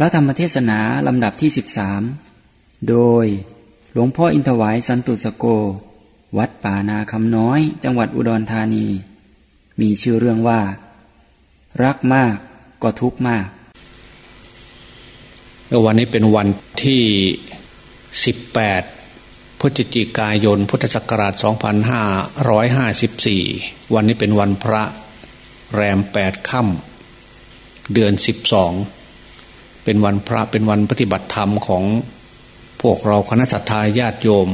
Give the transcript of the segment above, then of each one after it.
ระธรรมเทศนาลำดับที่ 13 โดยหลวงพ่ออินทวายสันตุสโก วัดป่านาคำน้อย จังหวัดอุดรธานี มีชื่อเรื่องว่า รักมากก็ทุกมาก วันนี้เป็นวันที่ 18 พฤศจิกายน พุทธศักราช 2554 วันนี้เป็นวันพระแรมแปดค่ำเดือน 12 เป็นวันพระเป็นวันปฏิบัติธรรมของพวกเราคณะสัตยาญาติโยม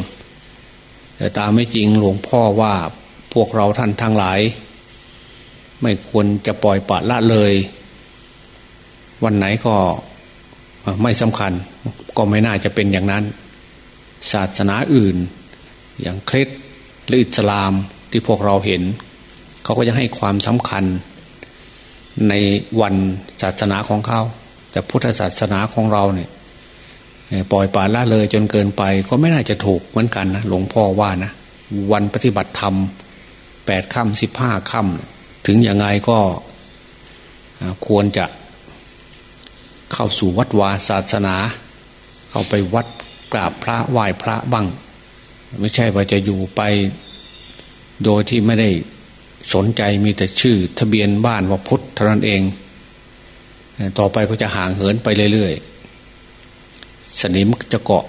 แต่ตามไม่จริงหลวงพ่อว่าพวกเราท่านทั้งหลาย ไม่ควรจะปล่อยปละละเลย วันไหนก็ไม่สำคัญ ก็ไม่น่าจะเป็นอย่างนั้น ศาสนาอื่น อย่างคริสต์หรืออิสลามที่พวกเราเห็น เขาก็จะให้ความสำคัญในวันศาสนาของเขา แต่พุทธศาสนาของเราเนี่ยปล่อยปละละเลยจนเกินไปก็ไม่น่าจะถูกเหมือนกันนะหลวงพ่อว่านะวันปฏิบัติธรรมแปดค่ำสิบห้าค่ำถึงยังไงก็ควรจะเข้าสู่วัดวาศาสนา เข้าไปวัดกราบพระไหว้พระบ้าง ไม่ใช่ว่าจะอยู่ไปโดยที่ไม่ได้สนใจมีแต่ชื่อ ทะเบียนบ้านว่าพุทธเท่านั้นเอง ต่อไปก็จะห่างเหินไปเรื่อยๆสนิมจะเกาะ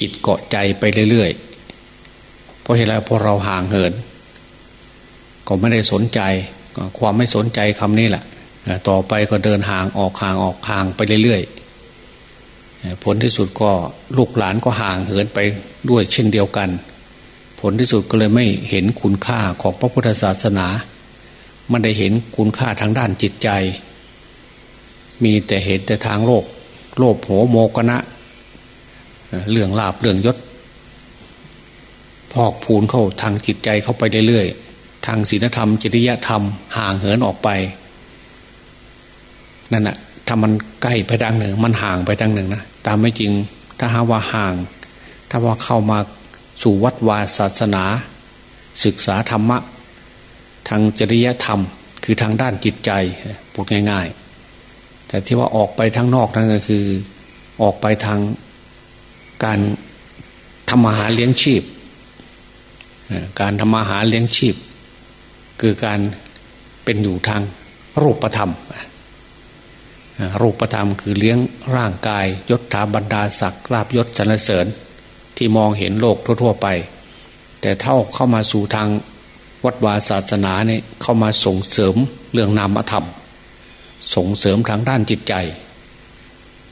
จิตเกาะใจไปเรื่อยๆเพราะเหตุไรพอเราห่างเหิน ก็ไม่ได้สนใจความไม่สนใจคำนี้แหละต่อไปก็เดินห่างออกห่างออกห่างไปเรื่อยๆผลที่สุดก็ลูกหลานก็ห่างเหินไปด้วยเช่นเดียวกัน ผลที่สุดก็เลยไม่เห็นคุณค่าของพระพุทธศาสนา มันได้เห็นคุณค่าทางด้านจิตใจ มีแต่เห็นแต่ทางโลก โลภโหโมกนะเรื่องลาบเรื่องยศ พอกพูนเข้าทางจิตใจเข้าไปเรื่อยๆทางศีลธรรม จริยธรรม ห่างเหินออกไป นั่นแหะถ้ามันใกล้ไปดังหนึ่ง มันห่างไปดังหนึ่งนะตามไม่จริง ถ้าหาว่าห่าง ถ้าว่าเข้ามาสู่วัดวาศาสนา ศึกษาธรรมะ ทางจริยธรรม คือทางด้านจิตใจพูดง่ายๆ แต่ที่ว่าออกไปทางนอกนั่นก็คือ ออกไปทางการทำมาหาเลี้ยงชีพ การทำมาหาเลี้ยงชีพ คือการเป็นอยู่ทางรูปธรรม รูปธรรมคือเลี้ยงร่างกายยศถาบรรดาศักดิ์ลาบยศสรรเสริญ ที่มองเห็นโลกทั่ว ๆ ไป แต่เท่าเข้ามาสู่ทางวัดวาศาสนาเนี่ยเข้ามาส่งเสริมเรื่องนามธรรม ส่งเสริมทางด้านจิตใจ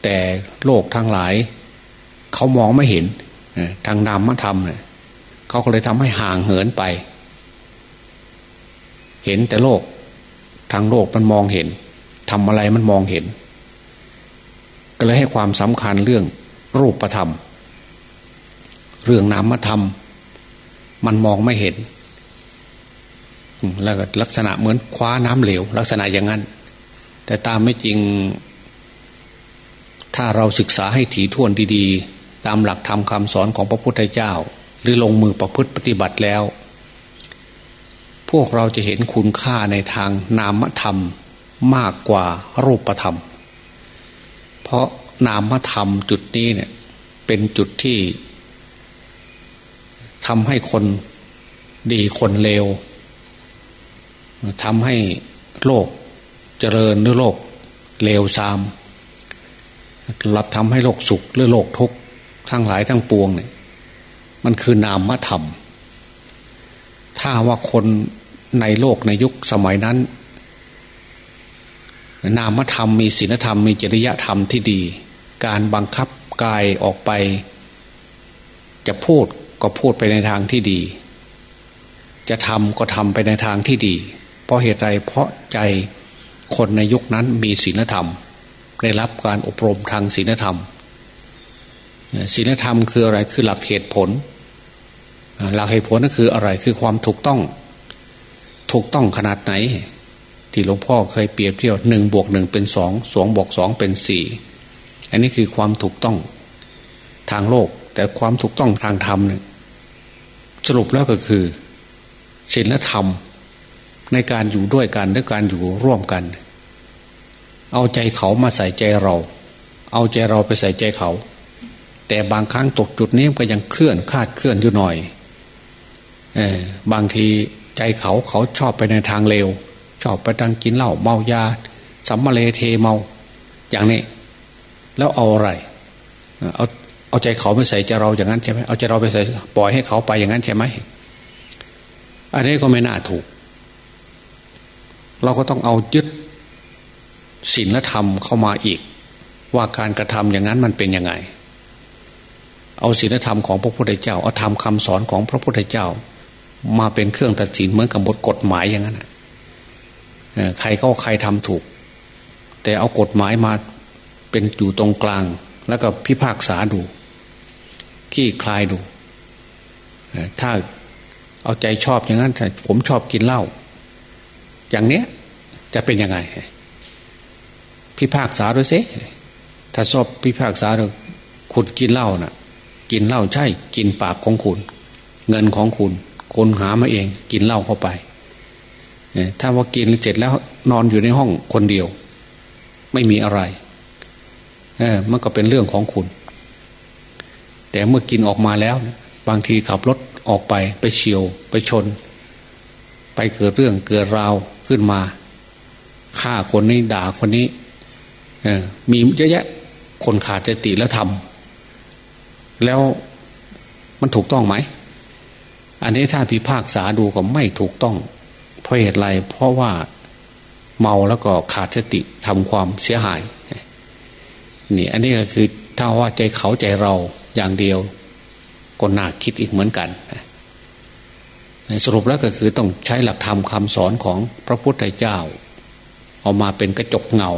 แต่โลกทั้งหลาย เขามองไม่เห็นทางนามธรรมเนี่ยเขาก็เลยทำให้ห่างเหินไป เห็นแต่โลก ทางโลกมันมองเห็นทำอะไรมันมองเห็น ก็เลยให้ความสำคัญเรื่องรูปธรรม เรื่องนามธรรม มันมองไม่เห็นแล้วก็ลักษณะเหมือนคว้าน้ำเหลว ลักษณะอย่างนั้น แต่ตามไม่จริง ถ้าเราศึกษาให้ถี่ถ้วนดีๆ ตามหลักธรรมคำสอนของพระพุทธเจ้า หรือลงมือประพฤติปฏิบัติแล้ว พวกเราจะเห็นคุณค่าในทางนามธรรมมากกว่ารูปธรรม เพราะนามธรรมจุดนี้เนี่ย เป็นจุดที่ทำให้คนดีคนเลวทำให้โลก เจริญหรือโลกเลวซาม รับทำให้โลกสุขหรือโลกทุกข์ทั้งหลายทั้งปวงเนี่ยมันคือนามธรรม ถ้าว่าคนในโลกในยุคสมัยนั้น นามธรรมมีศีลธรรมมีจริยธรรมที่ดี การบังคับกายออกไป จะพูดก็พูดไปในทางที่ดี จะทำก็ทำไปในทางที่ดี เพราะเหตุไรเพราะใจ คนในยุคนั้นมีศีลธรรม ได้รับการอบรมทางศีลธรรมศีลธรรมคืออะไรคือหลักเหตุผล หลักเหตุผลนั่นคืออะไรคือความถูกต้อง ถูกต้องขนาดไหน ที่หลวงพ่อเคยเปรียบเทียบหนึ่งบวกหนึ่งเป็นสองสองบวกสองเป็นสี่อันนี้คือความถูกต้องทางโลก แต่ความถูกต้องทางธรรมเนี่ยสรุปแล้วก็คือศีลธรรม ในการอยู่ด้วยกันและการอยู่ร่วมกัน เอาใจเขามาใส่ใจเรา เอาใจเราไปใส่ใจเขา แต่บางครั้งตกจุดนี้ก็ยังเคลื่อนคาดเคลื่อนอยู่หน่อยเออบางทีใจเขาเขาชอบไปในทางเลว ชอบไปทางกินเหล้าเมายาสัมมาเลเทเมา อย่างนี้ แล้วเอาอะไร เอาเอาใจเขาไปใส่ใจเราอย่างนั้นใช่ไหมเอาใจเราไปใส่ปล่อยให้เขาไปอย่างนั้นใช่ไหมอันนี้ก็ไม่น่าถูก เราก็ต้องเอายึดศีลธรรมเข้ามาอีก ว่าการกระทำอย่างนั้นมันเป็นยังไง เอาศีลธรรมของพระพุทธเจ้าเอาธรรมคาสอนของพระพุทธเจ้า มาเป็นเครื่องตัดสินเหมือนกับบทกฎหมายอย่างนั้นใครก็ใครทำถูก แต่เอากฎหมายมาเป็นอยู่ตรงกลาง แล้วก็พิพากษาดูขี้คลายดูถ้าเอาใจชอบอย่างนั้นผมชอบกินเหล้า อย่างเนี้ยจะเป็นยังไง พิพากษาด้วยสิถ้าชอบพิพากษาดูคุณกินเหล้านะ่ะ กินเหล้าใช่ กินปากของคุณ เงินของคุณคนหามาเอง กินเหล้าเข้าไปถ้าว่ากินเสร็จแล้วนอนอยู่ในห้องคนเดียว ไม่มีอะไรเออมันก็เป็นเรื่องของคุณ แต่เมื่อกินออกมาแล้ว บางทีขับรถออกไปไปเฉียวไปชน ไปเกิดเรื่องเกิดราว ขึ้นมาฆ่าคนนี้ด่าคนนี้มีเยอะแยะคนขาดสติแล้วทำแล้วมันถูกต้องไหม อันนี้ถ้าพิพากษาดูก็ไม่ถูกต้อง เพราะเหตุไรเพราะว่าเมาแล้วก็ขาดสติทำความเสียหายนี่อันนี้ก็คือถ้าว่าใจเขาใจเราอย่างเดียวก็น่าคิดอีกเหมือนกัน สรุปแล้วก็คือต้องใช้หลักธรรมคำสอนของพระพุทธเจ้าเอามาเป็นกระจกเงา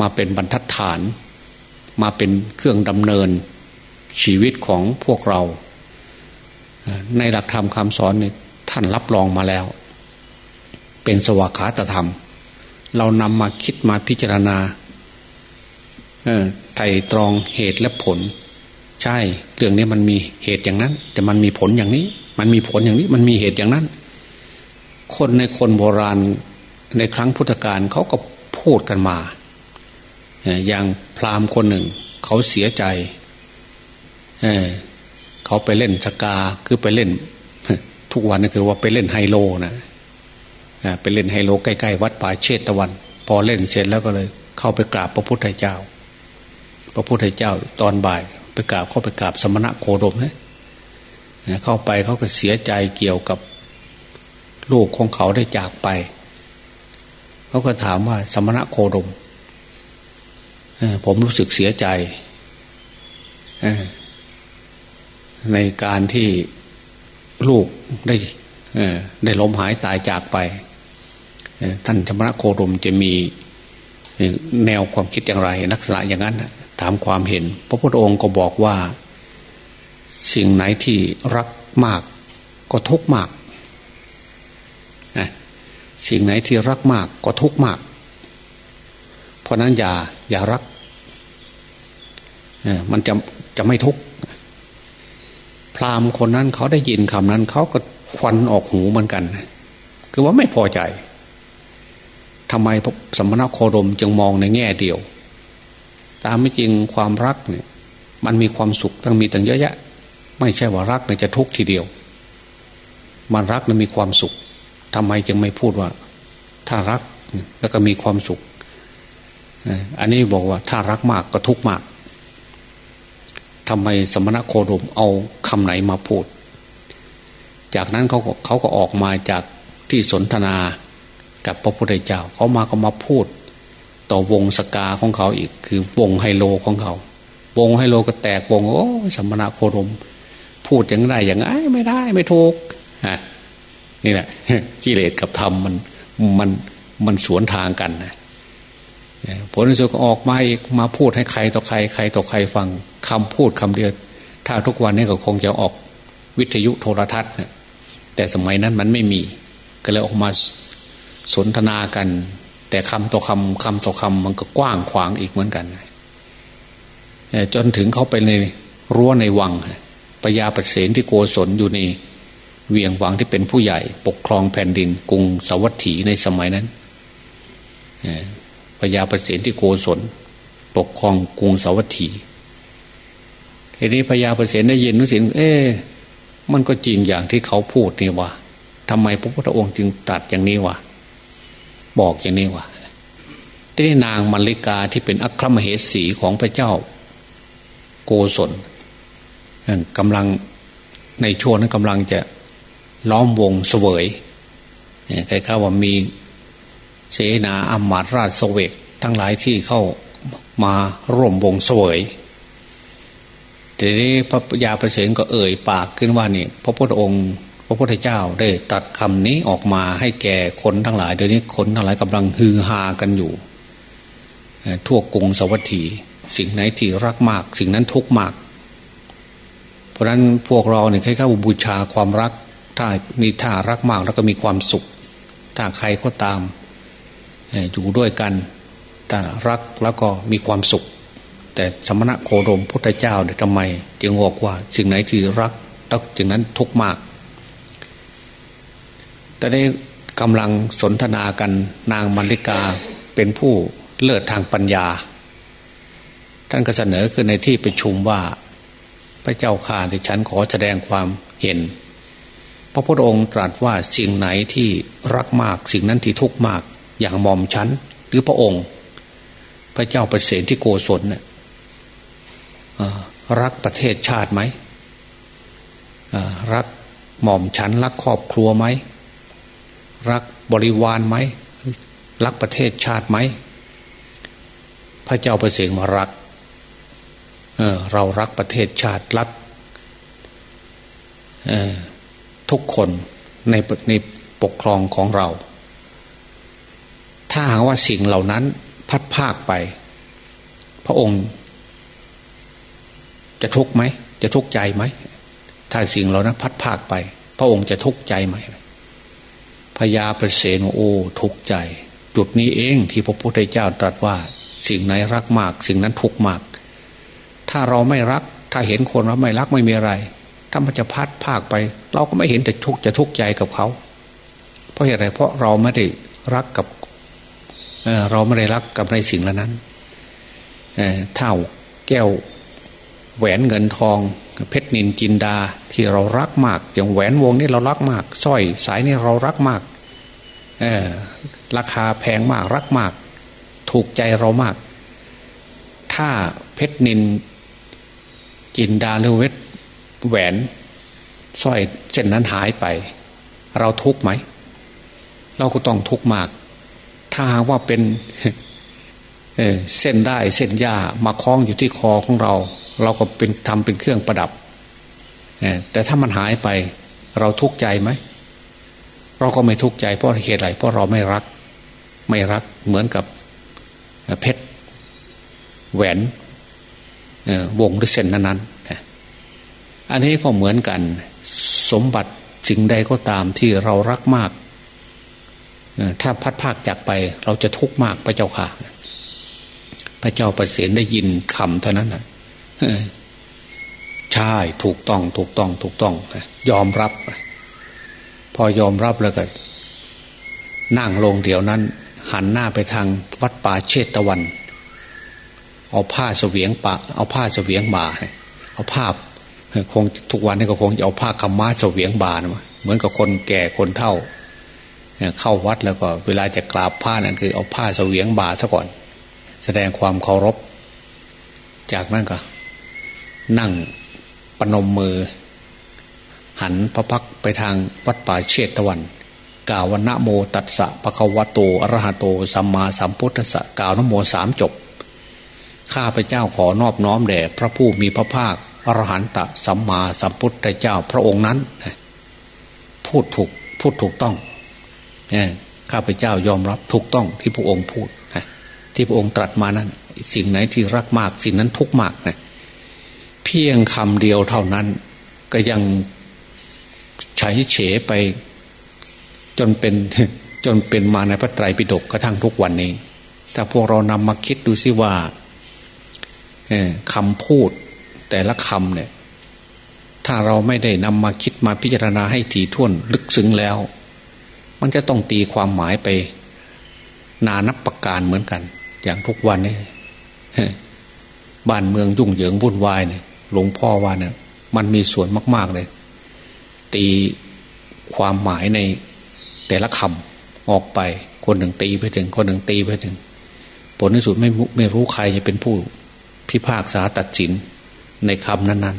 มาเป็นบรรทัดฐาน มาเป็นเครื่องดำเนินชีวิตของพวกเรา ในหลักธรรมคำสอนนี่ท่านรับรองมาแล้ว เป็นสวากขาตธรรม เรานำมาคิดมาพิจารณาไต่ตรองเหตุและผล ใช่ เรื่องนี้มันมีเหตุอย่างนั้น แต่มันมีผลอย่างนี้ มันมีผลอย่างนี้มันมีเหตุอย่างนั้น คนในคนโบราณในครั้งพุทธกาลเขาก็พูดกันมา อย่างพราหมณ์คนหนึ่ง เขาเสียใจเเขาไปเล่นสกาคือไปเล่น ทุกวันนี่นคือว่าไปเล่นไฮโลนะไปเล่นไฮโลใกล้ๆวัดป่าเชตตะวัน พอเล่นเสร็จแล้วก็เลย เข้าไปกราบพระพุทธเจ้า พระพุทธเจ้าตอนบ่าย ไปกราบเข้าไปกราบสมณะโคดมนะ เข้าไปเขาก็เสียใจเกี่ยวกับลูกของเขาได้จากไป เขาก็ถามว่าสมณะโคดมผมรู้สึกเสียใจในการที่ลูกได้ได้ล้มหายตายจากไป ท่านสมณะโคดมจะมีแนวความคิดอย่างไรลักษณะอย่างนั้น ถามความเห็น พระพุทธองค์ก็บอกว่า สิ่งไหนที่รักมากก็ทุกมากนะสิ่งไหนที่รักมากก็ทุกมาก เพราะนั้นอย่าอย่ารักมันจะจะไม่ทุกพราหมณ์คนนั้นเขาได้ยินคำนั้นเขาก็ควันออกหูเหมือนกันคือว่าไม่พอใจทำไมพระสมณโคดมจึงมองในแง่เดียว ตามไม่จริงความรักเนี่ย มันมีความสุขทั้งมีตั้งเยอะแยะ ไม่ใช่ว่ารักเนี่ยจะทุกข์ทีเดียว มันรักเนี่ยมีความสุขทำไมจึงไม่พูดว่า ถ้ารักแล้วก็มีความสุขอันนี้บอกว่าถ้ารักมากก็ทุกข์มากทำไมสมณะโคดมเอาคำไหนมาพูด จากนั้นเขาเขาก็ออกมาจากที่สนทนากับพระพุทธเจ้าเขามาก็มาพูด ต่อวงสกาของเขาอีก คือวงไฮโลของเขา วงไฮโลก็แตกวงโอ้สมณะโคดม พูดอย่างไรอย่างไงไม่ได้ไม่ถูกอะนี่แหละกิเลสกับธรรมมันมันมันสวนทางกันนะผลที่สุดก็ออกมาอีกมาพูดให้ใครต่อใครใครต่อใครฟังคำพูดคำเดียวถ้าทุกวันนี้ก็คงจะออกวิทยุโทรทัศน์แต่สมัยนั้นมันไม่มี ก็เลยออกมาสนทนากัน แต่คำต่อคำคำต่อคำมันก็กว้างขวางอีกเหมือนกันจนถึงเขาไปในรั้วในวัง ปยาประเสนที่โกศลอยู่ในเวียงวังที่เป็นผู้ใหญ่ ปกครองแผ่นดินกรุงสวัสถีในสมัยนั้นปยาประเสนที่โกศลปกครองกรุงสาวัตถีทีนี้พญาประเสนได้ยินนุสินเอ๊มันก็จริงอย่างที่เขาพูดนี่วะทำไมพระพุทธองค์จึงตัดอย่างนี้วะบอกอย่างนี้วะที่นางมัลลิกาที่เป็นอัครมเหสีของพระเจ้า โกศล กำลังในช่วงนั้นกำลังจะล้อมวงเสวยใครข้าว่ามีเสนาอมาตราชสเวกทั้งหลายที่เข้ามาร่วมวงเสวยทีนี้พระยาประเสริฐก็เอ่ยปากขึ้นว่านี่พระพุทธองค์ พระพุทธเจ้าได้ตัดคำนี้ออกมาให้แก่คนทั้งหลายเดี๋ยวนี้คนทั้งหลายกำลังฮือฮากันอยู่ทั่วกรุงสวัสดีสิ่งไหนที่รักมาก สิ่งนั้นทุกมาก เพราะนั้นพวกเราเนี่ยใครเข้าบูชาความรัก ถ้านี่ถ้ารักมากแล้วก็มีความสุข ถ้าใครก็ตามอยู่ด้วยกันแต่รักแล้วก็มีความสุข แต่สมณะโคดมพุทธเจ้าเนี่ยทำไม จึงบอกว่าสิ่งไหนที่รักแล้วจึงนั้นทุกมาก แต่ได้กำลังสนทนากันนางมัลลิกาเป็นผู้เลิศทางปัญญา ท่านก็เสนอขึ้นในที่ประชุมว่า พระเจ้าข่าที่ฉันขอแสดงความเห็น พระพุทธองค์ตรัสว่าสิ่งไหนที่รักมากสิ่งนั้นที่ทุกข์มากอย่างหม่อมฉันหรือพระองค์ พระเจ้าประเสฐที่โกศลเนี่ยรักประเทศชาติไหมรักหม่อมฉันรักครอบครัวไหมรักบริวารไหมรักประเทศชาติไหมพระเจ้าประเสฐมารัก เเรารักประเทศชาติรักทุกคนในในปกครองของเรา ถ้าหากว่าสิ่งเหล่านั้นพัดภาคไป พระองค์ จะทุกข์ไหม จะทุกข์ใจไหม ถ้าสิ่งเหล่านั้นพัดภาคไป พระองค์จะทุกข์ใจไหมพญาประเสนโอ้ทุกข์ใจ จุดนี้เองที่พระพุทธเจ้าตรัสว่า สิ่งไหนรักมาก สิ่งนั้นทุกข์มาก ถ้าเราไม่รัก ถ้าเห็นคนเราไม่รักไม่มีอะไร ถ้ามันจะพัดภาคไป เราก็ไม่เห็นแต่ทุกข์จะทุกข์ใจกับเขา เพราะเหตุไรเพราะเราไม่ได้รักกับเราไม่ได้รักกับในสิ่งเหล่านั้นเท่าแก้วแหวนเงินทอง เพชรนินจินดาที่เรารักมาก อย่างแหวนวงนี้เรารักมากสร้อยสายนี้เรารักมากราคาแพงมากรักมาก ถูกใจเรามาก ถ้าเพชรนิน จินดาหรือเวทแหวนสร้อยเส้นนั้นหายไป เราทุกไหม เราก็ต้องทุกมาก ถ้าหากว่าเป็นเส้นได้เส้นหญ้ามาคล้องอยู่ที่คอของเรา เราก็เป็นทำเป็นเครื่องประดับแต่ถ้ามันหายไป เราทุกข์ใจไหม เราก็ไม่ทุกข์ใจเพราะเหตุไรเพราะเราไม่รัก ไม่รักเหมือนกับเพชรแหวน วงหรือเส้นนั้นๆอันนี้ก็เหมือนกัน สมบัติสิ่งใดก็ตามที่เรารักมาก ถ้าพัดภาคจากไป เราจะทุกข์มากพระเจ้าค่ะ พระเจ้าประเสริฐได้ยินคำเท่านั้นนะใช่ถูกต้องถูกต้องถูกต้องยอมรับ พอยอมรับแล้วก็นั่งลงเดี๋ยวนั้น หันหน้าไปทางวัดป่าเชตตะวัน เอาผ้าเสวียงปะเอาผ้าเสวียงบาเอาผ้าคงทุกวันนี้ก็คงจะเอาผ้าคำม้าเสวียงบาเหมือนกับคนแก่คนเท่าเข้าวัดแล้วก็ เวลาจะกราบผ้านั่นคือ เอาผ้าเสวียงบาซะก่อน แสดงความเคารพ จากนั้นก็ นั่งปนมมือ หันพระพักไปทางวัดป่าเชตวัน กล่าววันนะโมตัสสะปะคะวะโตอรหะโตสัมมาสัมพุทธัสสะกล่าวนโมสามจบ ข้าพเจ้าขอนอบน้อมแด่พระผู้มีพระภาคอรหันตสัมมาสัมพุทธเจ้าพระองค์นั้น พูดถูกพูดถูกต้องข้าพเจ้ายอมรับถูกต้องที่พระองค์พูดที่พระองค์ตรัสมานั้น สิ่งไหนที่รักมาก สิ่งนั้นทุกมากนะเพียงคำเดียวเท่านั้น ก็ยังใช้เฉไป จนเป็นจนเป็นมาในพระไตรปิฎกกระทั่งทุกวันนี้ ถ้าพวกเรานำมาคิดดูซิว่า คำพูดแต่ละคำเนี่ย ถ้าเราไม่ได้นำมาคิดมาพิจารณาให้ถี่ถ้วนลึกซึ้งแล้ว มันจะต้องตีความหมายไป นานับประการเหมือนกัน อย่างทุกวันนี้บ้านเมืองยุ่งเหยิงวุ่นวายเนี่ยหลวงพ่อว่าเนี่ย มันมีส่วนมาก ๆเลย ตีความหมายในแต่ละคำออกไป คนหนึ่งตีไปถึง คนหนึ่งตีไปถึง ผลที่สุดไม่ไม่รู้ใครจะเป็นผู้ พิพากษาตัดสินในคำนั้น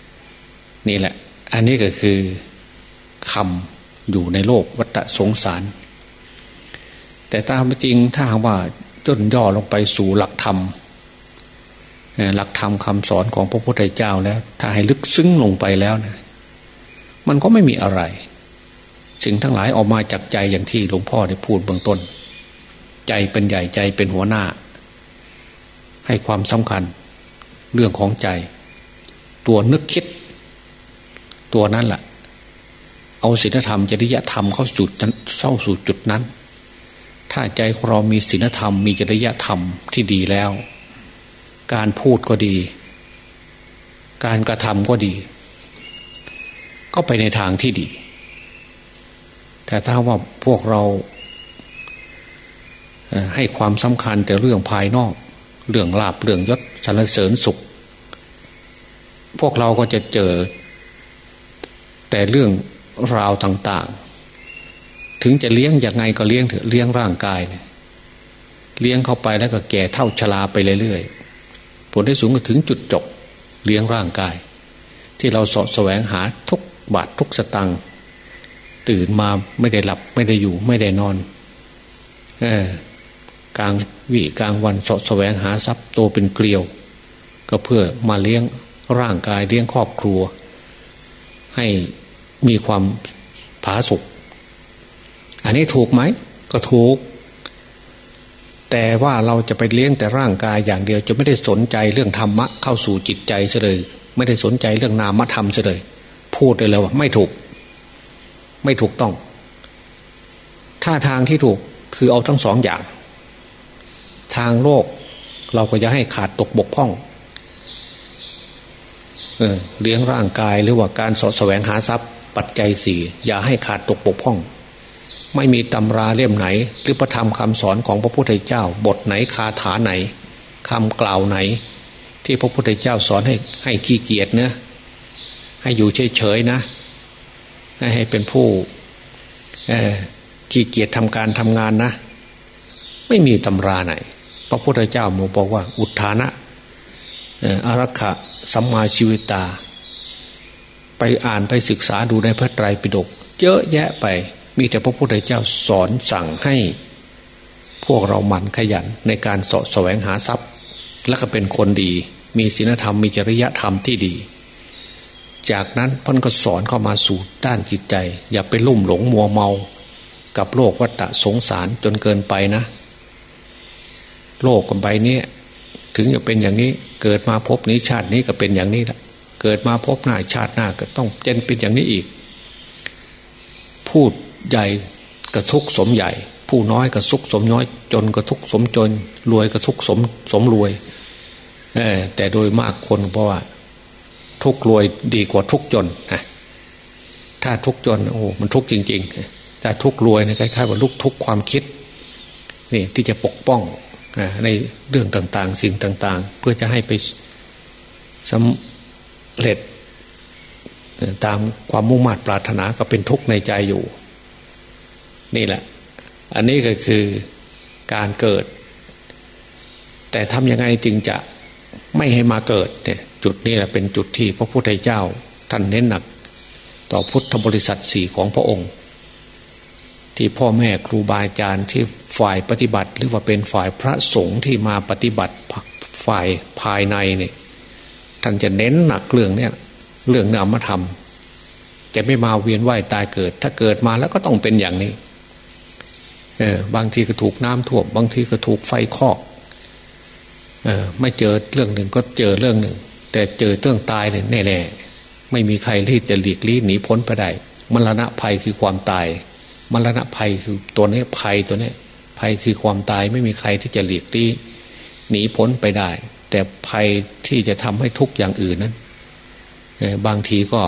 ๆ นี่แหละ อันนี้ก็คือคำอยู่ในโลกวัฏสงสาร แต่ตามจริงถ้าว่าย่นย่อลงไปสู่หลักธรรมหลักธรรมคำสอนของพระพุทธเจ้าแล้ว ถ้าให้ลึกซึ้งลงไปแล้วนะมันก็ไม่มีอะไรสิ่งทั้งหลายออกมาจากใจอย่างที่หลวงพ่อได้พูดเบื้องต้น ใจเป็นใหญ่ใจเป็นหัวหน้า ให้ความสำคัญ เรื่องของใจ ตัวนึกคิด ตัวนั้นแหละเอาศีลธรรมจริยธรรมเข้าจุดเข้าสู่จุดนั้น ถ้าใจของเรามีศีลธรรม มีจริยธรรมที่ดีแล้ว การพูดก็ดี การกระทำก็ดี ก็ไปในทางที่ดี แต่ถ้าว่าพวกเราให้ความสำคัญแต่เรื่องภายนอก เรื่องลาบเรื่องยศสรรเสริญสุข พวกเราก็จะเจอ แต่เรื่องราวต่าง ๆ ถึงจะเลี้ยงย่างไงก็เลี้ยงเถอะเลี้ยงร่างกายเนี่ยเลี้ยงเข้าไปแล้วก็แก่เท่าชราไปเรื่อยๆผลที่สูงก็ถึงจุดจบ เลี้ยงร่างกาย ที่เราสะแสวงหาทุกบาททุกสตังตื่นมาไม่ได้หลับไม่ได้อยู่ไม่ได้นอน เออ ลางวิกลางวันสะแสวงหาทรัพย์โตเป็นเกลียว ก็เพื่อมาเลี้ยงร่างกายเลี้ยงครอบครัว ให้มีความผาสุกอันนี้ถูกไหมก็ถูก แต่ว่าเราจะไปเลี้ยงแต่ร่างกายอย่างเดียว จะไม่ได้สนใจเรื่องธรรมะเข้าสู่จิตใจเฉยไม่ได้สนใจเรื่องนามธรรมเฉยพูดเลยแล้วว่าไม่ถูก ไม่ถูกต้องถ้าทางที่ถูกคือเอาทั้งสองอย่าง ทางโลก เราก็จะให้ขาดตกบกพร่องเออเลี้ยงร่างกายหรือว่าการสะแสวงหาทรัพย์ ปัจจัยสี่อย่าให้ขาดตกบกพร่อง ไม่มีตำราเล่มไหน หรือพระธรรมคำสอนของพระพุทธเจ้า บทไหนคาถาไหนคำกล่าวไหน ที่พระพุทธเจ้าสอนให้ให้ขี้เกียจเนะให้อยู่เฉยๆนะ ให้เป็นผู้ขี้เกียจทำการทำงานนะ ไม่มีตำราไหน พระพุทธเจ้าโมบอกว่า อุทานะอารักขะสัมมาชีวิตา ไปอ่านไปศึกษาดูในพระไตรปิฎกเยอะแยะไป มีแต่พระพุทธเจ้าสอนสั่งให้ พวกเราหมั่นขยันในการสะแสวงหาทรัพย์ และก็เป็นคนดี มีศีลธรรมมีจริยธรรมที่ดี จากนั้นพันก็สอนเข้ามาสู่ด้านจิตใจ อย่าไปลุ่มหลงมัวเมา กับโลกวัฏสงสารจนเกินไปนะ โลกกันไปนี้ถึงจะเป็นอย่างนี้เกิดมาพบนี้ชาตินี้ก็เป็นอย่างนี้ละเกิดมาพบหน้าชาติหน้าก็ต้องเจนเป็นอย่างนี้อีก พูดใหญ่กระทุกสมใหญ่ ผู้น้อยกระซุกสมน้อย จนกระทุกสมจน รวยกระทุกสมสมรวยเออแต่โดยมากคนเพราะว่า ทุกรวยดีกว่าทุกจนนะถ้าทุกจนโอ้มันทุกจริง ๆ แต่ทุกรวยนะคล้ายๆว่าลุกทุกความคิด นี่ที่จะปกป้อง ในเรื่องต่าง ๆ สิ่งต่าง ๆ เพื่อจะให้ไปสำเร็จ ตามความมุ่งมั่นปรารถนาก็เป็นทุกข์ในใจอยู่ นี่แหละ อันนี้ก็คือการเกิด แต่ทำยังไงจึงจะไม่ให้มาเกิดเนี่ยจุดนี้แหละเป็นจุดที่พระพุทธเจ้าท่านเน้นหนัก ต่อพุทธบริษัทสี่ของพระองค์ ที่พ่อแม่ครูบาอาจารย์ที่ฝ่ายปฏิบัติ หรือว่าเป็นฝ่ายพระสงฆ์ที่มาปฏิบัติฝ่ายภายในเนี่ยท่านจะเน้นหนักเรื่องเนี่ยเรื่องนามธรรม จะไม่มาเวียนว่ายตายเกิด ถ้าเกิดมาแล้วก็ต้องเป็นอย่างนี้เออบางทีก็ถูกน้ำท่วมบางทีก็ถูกไฟคอกเออไม่เจอเรื่องหนึ่งก็เจอเรื่องหนึ่ง แต่เจอเรื่องตายเนี่ยแน่ๆไม่มีใครที่จะหลีกลี่หนีพ้นไปได้มรณะภัยคือความตาย มรณะภัยคือตัวนี้ภัยตัวนี้ภัยคือความตายไม่มีใครที่จะหลีกลี่หนีพ้นไปได้ แต่ภัยที่จะทำให้ทุกอย่างอื่นนั้นบางทีก็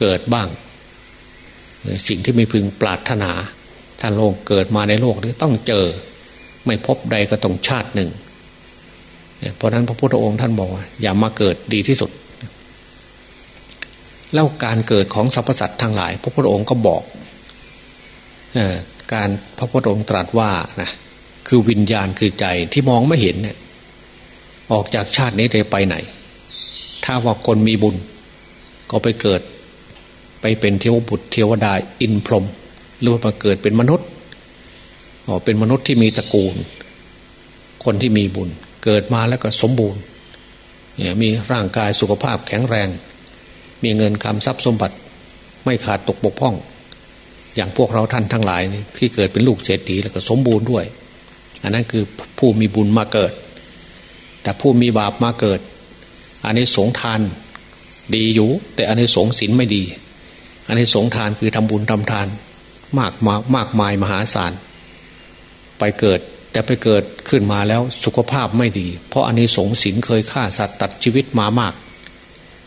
เกิดบ้าง สิ่งที่ไม่พึงปรารถนาท่านโลกเกิดมาในโลกนี้ต้องเจอ ไม่พบใดก็ต้องชาติหนึ่ง เพราะนั้นพระพุทธองค์ท่านบอกว่า อย่ามาเกิดดีที่สุด แล้วการเกิดของสรรพสัตว์ทั้งหลาย พระพุทธองค์ก็บอก การพระพุทธองค์ตรัสว่านะคือวิญญาณคือใจที่มองไม่เห็นเนี่ยออกจากชาตินี้จะไปไหน ถ้าว่าคนมีบุญ ก็ไปเกิด ไปเป็นเทวบุตรเทวดาอินพรหมหรือว่ามาเกิดเป็นมนุษย์อ๋อเป็นมนุษย์ที่มีตระกูล คนที่มีบุญ เกิดมาแล้วก็สมบูรณ์เนี่ยมีร่างกายสุขภาพแข็งแรง มีเงินคำทรัพย์สมบัติ ไม่ขาดตกบกพร่อง อย่างพวกเราท่านทั้งหลายที่เกิดเป็นลูกเศรษฐีแล้วก็สมบูรณ์ด้วย อันนั้นคือผู้มีบุญมาเกิด แต่ผู้มีบาปมาเกิด อันนี้สงทานดีอยู่ แต่อันนี้สงศีลไม่ดี อันนี้สงทานคือทำบุญทำทาน มากมามากมายมหาศาลไปเกิดแต่ไปเกิดขึ้นมาแล้วสุขภาพไม่ดี เพราะอันนี้สงสินเคยฆ่าสัตว์ตัดชีวิตมามาก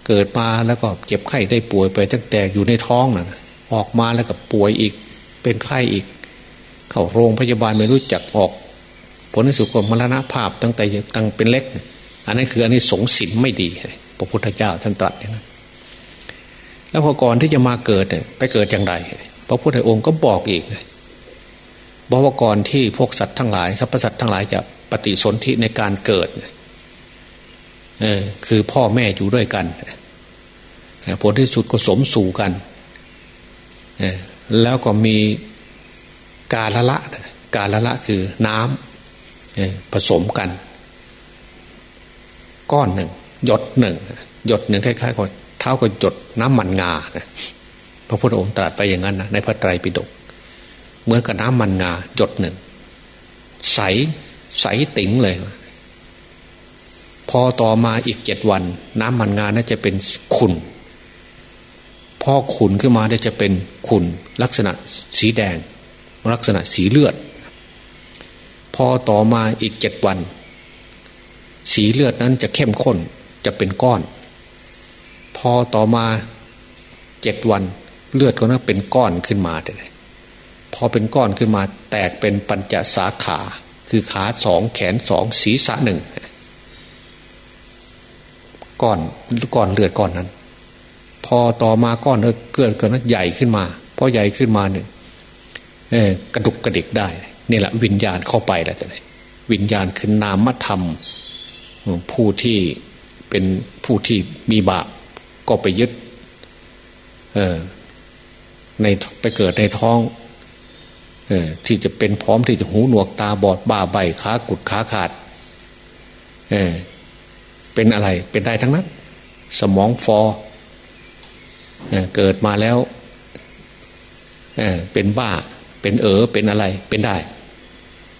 เกิดมาแล้วก็เจ็บไข้ได้ป่วยไปตั้งแต่อยู่ในท้องนะ่ะ ออกมาแล้วก็ป่วยอีก เป็นไข้อีก เข้าโรงพยาบาลไม่รู้จักออก ผลที่สุดก็มรณภาพตั้งแต่ตั้งเป็นเล็ก อันนั้นคืออันนี้สงสินไม่ดีพระพุทธเจ้าท่านตรัสอย่างนั้นแล้วพอก่อนที่จะมาเกิดเนี่ยไปเกิดอย่างไร พระพุทธองค์ก็บอกอีกบอกว่าก่อนที่พวกสัตว์ทั้งหลายสรรพสัตว์ทั้งหลายจะปฏิสนธิในการเกิดเออคือพ่อแม่อยู่ด้วยกันผลที่สุดก็สมสู่กัน แล้วก็มีกาละละ กาละละคือน้ำผสมกัน ก้อนหนึ่งหยดหนึ่งหยดหนึ่งคล้ายๆกับเท้ากับหยดน้ำมันงาพระพุทธองค์ตรัสไปอย่างนั้นนะในพระไตรปิฎกเหมือนกับน้ำมันงาหยดหนึ่ง ใสใสติ๋งเลย พอต่อมาอีกเจ็ดวัน น้ำมันงาน่าจะเป็นขุ่น พอขุนขึ้นมาได้จะเป็นขุนลักษณะสีแดง ลักษณะสีเลือด พอต่อมาอีกเจ็ดวัน สีเลือดนั้นจะเข้มข้นจะเป็นก้อน พอต่อมาเจ็ดวันเลือดก็นั้นเป็นก้อนขึ้นมาเลยพอเป็นก้อนขึ้นมาแตกเป็นปัญจสาขา คือขาสองแขนสองศีรษะหนึ่งก้อนก้อนเลือดก้อนนั้น พอต่อมาก้อนเลือดเกินเกินนั้นใหญ่ขึ้นมาพอใหญ่ขึ้นมาเนี่ยกระดุกกระดิกได้นี่แหละวิญญาณเข้าไปแล้วแต่ไหนวิญญาณคือนามธรรม ผู้ที่เป็นผู้ที่มีบาปก็ไปยึดในไปเกิดในท้องที่จะเป็นพร้อมที่จะหูหนวกตาบอดบ้าใบขากุดขาขาดเเป็นอะไรเป็นได้ทั้งนั้น สมองฟอ เกิดมาแล้วเเป็นบ้า เป็นเออเป็นอะไร เป็นได้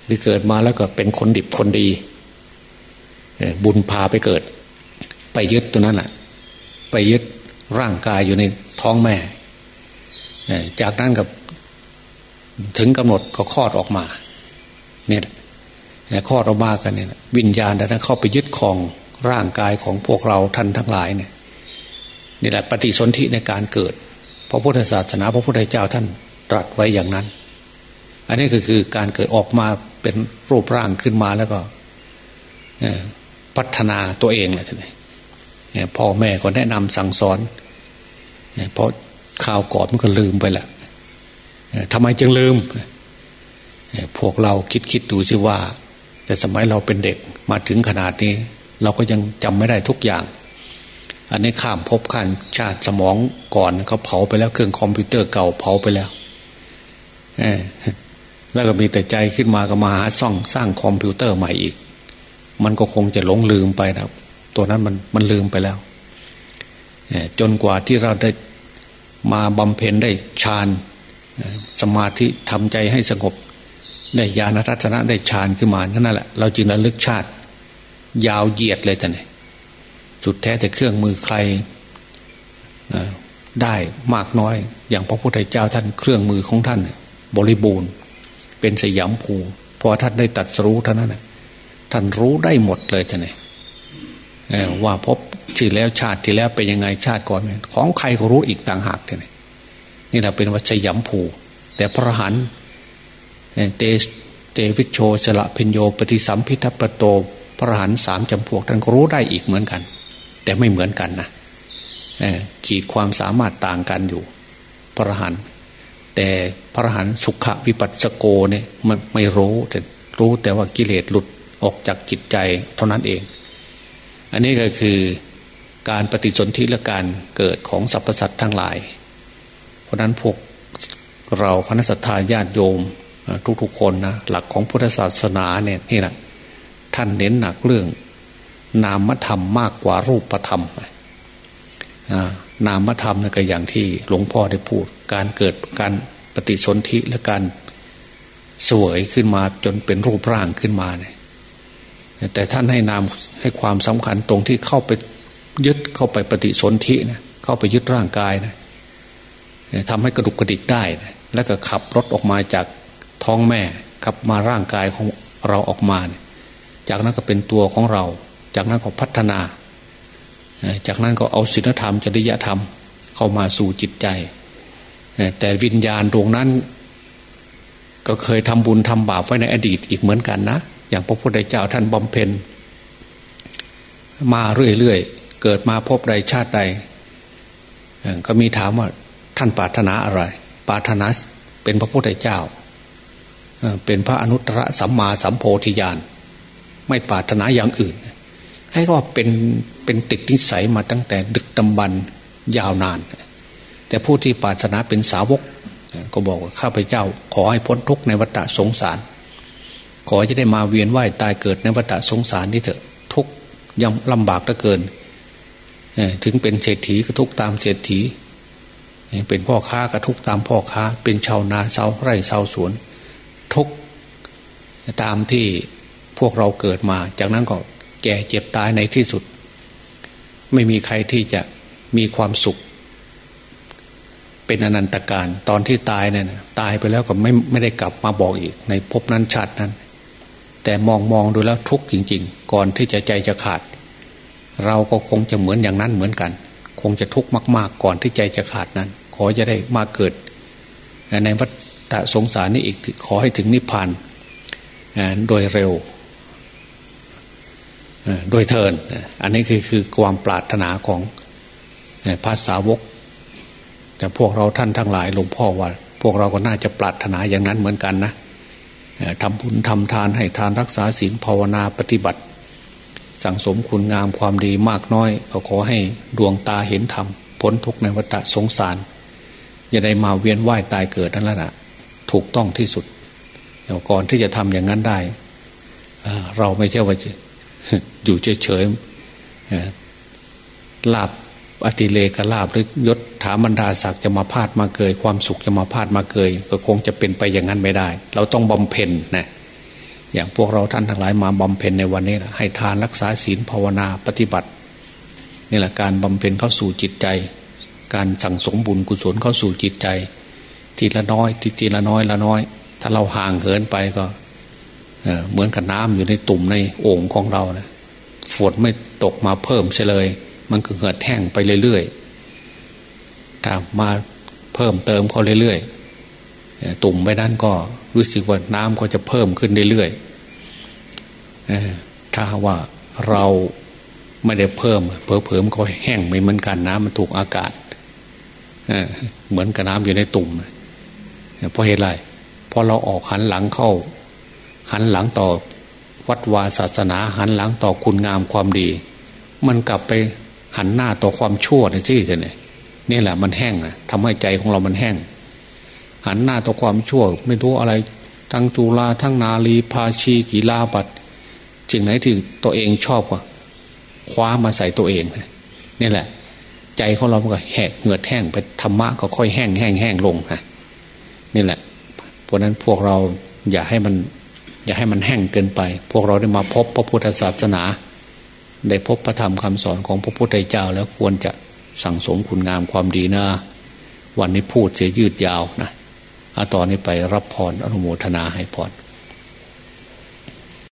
หรือเกิดมาแล้วก็เป็นคนดิบคนดีบุญพาไปเกิด ไปยึดตัวนั้นแหละไปยึดร่างกายอยู่ในท้องแม่จากนั้นกับถึงกำหนดก็คลอดออกมา เนี่ยคลอดออกมากันเนี่ยวิญญาณนั้นเข้าไปยึดครองร่างกายของพวกเราท่านทั้งหลายเนี่ย นี่แหละปฏิสนธิในการเกิดพระพุทธศาสนาพระพุทธเจ้าท่านตรัสไว้อย่างนั้น อันนี้ก็คือการเกิดออกมาเป็นรูปร่างขึ้นมาแล้วก็พัฒนาตัวเองเลยท่านพ่อแม่ก็แนะนำสั่งสอนเพราะข่าวก่อนมันก็ลืมไปแหละทำไมจึงลืม พวกเราคิดคิดดูสิว่า แต่สมัยเราเป็นเด็กมาถึงขนาดนี้ เราก็ยังจำไม่ได้ทุกอย่าง อันนี้ข้ามพบขั้นชาติสมองก่อนเขาเผาไปแล้วเครื่องคอมพิวเตอร์เก่าเผาไปแล้วแล้วก็มีแต่ใจขึ้นมาก็มาหาซ่องสร้างคอมพิวเตอร์ใหม่อีก มันก็คงจะหลงลืมไปนะตัวนั้นมันมันลืมไปแล้วจนกว่าที่เราได้มาบำเพ็ญได้ฌานสมาธิทำใจให้สงบ ได้ญาณรัตนะได้ฌานขึ้นมานั่นแหละ เราจึงระลึกชาติ ยาวเหยียดเลยแต่ไหน สุดแท้แต่เครื่องมือใครได้มากน้อย อย่างพระพุทธเจ้าท่านเครื่องมือของท่าน บริบูรณ์ เป็นสยามภูพอท่านได้ตัดสู้ท่านนั้นท่านรู้ได้หมดเลยท่านไหนว่าพบชื่อแล้วชาติที่แล้วเป็นยังไงชาติก่อนของใครก็รู้อีกต่างหากท่านไหนนี่แหละเป็นวัชยมภูแต่พระหันเตเตวิโชสละพิญโยปฏิสัมพิทัปโต พระหันสามจำพวกท่านก็รู้ได้อีกเหมือนกัน แต่ไม่เหมือนกันนะขีดความสามารถต่างกันอยู่ พระหันแต่พระหันสุขวิปัสสโกเนี่ยมันไม่รู้แต่รู้แต่ว่ากิเลสหลุดออกจากจิตใจเท่านั้นเอง อันนี้ก็คือการปฏิสนธิและการเกิดของสรรพสัตว์ทั้งหลาย เพราะนั้นพวกเราคณะสัตยาญาติโยมทุกๆคนนะหลักของพุทธศาสนาเนี่ยนี่แหละท่านเน้นหนักเรื่อง นามธรรมมากกว่ารูปธรรมนามธรรมนี่ก็อย่างที่หลวงพ่อได้พูด การเกิดการปฏิสนธิและการสวยขึ้นมาจนเป็นรูปร่างขึ้นมาเนี่ยแต่ท่านให้นามให้ความสำคัญตรงที่เข้าไปยึดเข้าไปปฏิสนธินะเข้าไปยึดร่างกายนะทำให้กระดุกกระดิกได้นะแล้วก็ขับรถออกมาจากท้องแม่ขับมาร่างกายของเราออกมานะจากนั้นก็เป็นตัวของเรา จากนั้นก็พัฒนา จากนั้นก็เอาศีลธรรม จริยธรรม เข้ามาสู่จิตใจ แต่วิญญาณดวงนั้น ก็เคยทำบุญทำบาปไว้ในอดีตอีกเหมือนกันนะ อย่างพระพุทธเจ้าท่านบำเพ็ญ มาเรื่อยๆ เกิดมาพบใดชาติใด ก็มีถามว่าท่านปรารถนาอะไร ปรารถนาเป็นพระพุทธเจ้า เป็นพระอนุตตรสัมมาสัมโพธิญาณไม่ปรารถนาอย่างอื่น ให้ก็ว่าเป็นเป็นติดนิสัยมาตั้งแต่ดึกดำบรรยาวนาน แต่ผู้ที่ปรารถนาเป็นสาวก ก็บอกว่าข้าพเจ้า ขอให้พ้นทุกข์ในวัฏสงสาร ขอจะได้มาเวียนว่ายตายเกิดในวัฏสงสารนี่เถอะทุกยังลำบากเหลือเกินถึงเป็นเศรษฐีก็ทุกตามเศรษฐี เป็นพ่อค้าก็ทุกตามพ่อค้า เป็นชาวนาชาวไร่ชาวสวน ทุกตามที่พวกเราเกิดมา จากนั้นก็ แก่เจ็บตายในที่สุด ไม่มีใครที่จะมีความสุข เป็นอนันตการตอนที่ตายเนี่ยตายไปแล้วก็ไม่ไม่ได้กลับมาบอกอีก ในภพนั้นชาตินั้น แต่มองมองดูแล้วทุกจริง ๆ ก่อนที่จะใจจะขาด เราก็คงจะเหมือนอย่างนั้นเหมือนกัน คงจะทุกข์มาก ๆ ก่อนที่ใจจะขาดนั้น ขอจะได้มาเกิด ในวัฏสงสารนี้อีกขอให้ถึงนิพพานโดยเร็ว โดยเทินอันนี้คือคือความปรารถนาของภาษาวก แต่พวกเราท่านทั้งหลายหลวงพ่อว่า พวกเราก็น่าจะปรารถนาอย่างนั้นเหมือนกันนะทำบุญทำทานให้ทานรักษาศีลภาวนาปฏิบัติ สั่งสมคุณงามความดีมากน้อยก็ขอให้ดวงตาเห็นธรรมพ้นทุกในวัฏสงสาร อย่าได้มาเวียนว่ายตายเกิดนั่นแหละถูกต้องที่สุดเดี๋ยวก่อนที่จะทำอย่างนั้นได้ เราไม่ใช่ว่า อยู่เฉยๆลาบอติเลกลาบหรือยศถาบรรดาศักดิ์จะมาพาดมาเกย ความสุขจะมาพาดมาเกย ก็คงจะเป็นไปอย่างนั้นไม่ได้ เราต้องบำเพ็ญนะอย่างพวกเราท่านทั้งหลายมาบำเพ็ญในวันนี้ให้ทานรักษาศีลภาวนาปฏิบัตินี่แหละการบำเพ็ญเข้าสู่จิตใจ การสั่งสมบุญกุศลเข้าสู่จิตใจ ทีละน้อยทีทีละน้อยละน้อย ถ้าเราห่างเหินไปก็ เหมือนกับน้ำอยู่ในตุ่มในโอ่งของเรานะฝนไม่ตกมาเพิ่มเฉลย มันก็เหือดแห้งไปเรื่อยๆถ้ามาเพิ่มเติมเข้าเรื่อยๆตุ่มไปนั้นก็รู้สึกว่าน้ำก็จะเพิ่มขึ้นเรื่อยๆถ้าว่าเราไม่ได้เพิ่มเผลอๆมันก็แห้งไม่เหมือนกันน้ำมันถูกอากาศเหมือนกับน้ำอยู่ในตุ่มเพราะเหตุไรพอเราออกหันหลังเข้า หันหลังต่อวัดวาศาสนาหันหลังต่อคุณงามความดี มันกลับไปหันหน้าต่อความชั่วในที่เนี่ยนี่แหละมันแห้งนะทำให้ใจของเรามันแห้ง หันหน้าต่อความชั่ว ไม่รู้อะไร ทั้งจุลาทั้งนาลีพาชีกีลาบัดจึงไหนที่ตัวเองชอบกว่าคว้ามาใส่ตัวเองนี่แหละ ใจของเราก็แหกเหงือดแห้งไปธรรมะก็ค่อยแห้งแห้งแห้งลงนะนี่แหละเพราะนั้นพวกเราอย่าให้มัน อย่าให้มันแห้งเกินไป พวกเราได้มาพบพระพุทธศาสนา ได้พบพระธรรมคำสอนของพระพุทธเจ้าแล้วควรจะสั่งสมคุณงามความดีนะ วันนี้พูดเสียยืดยาวนะอาตอนนี้ไปรับพรอนุโมทนาให้พร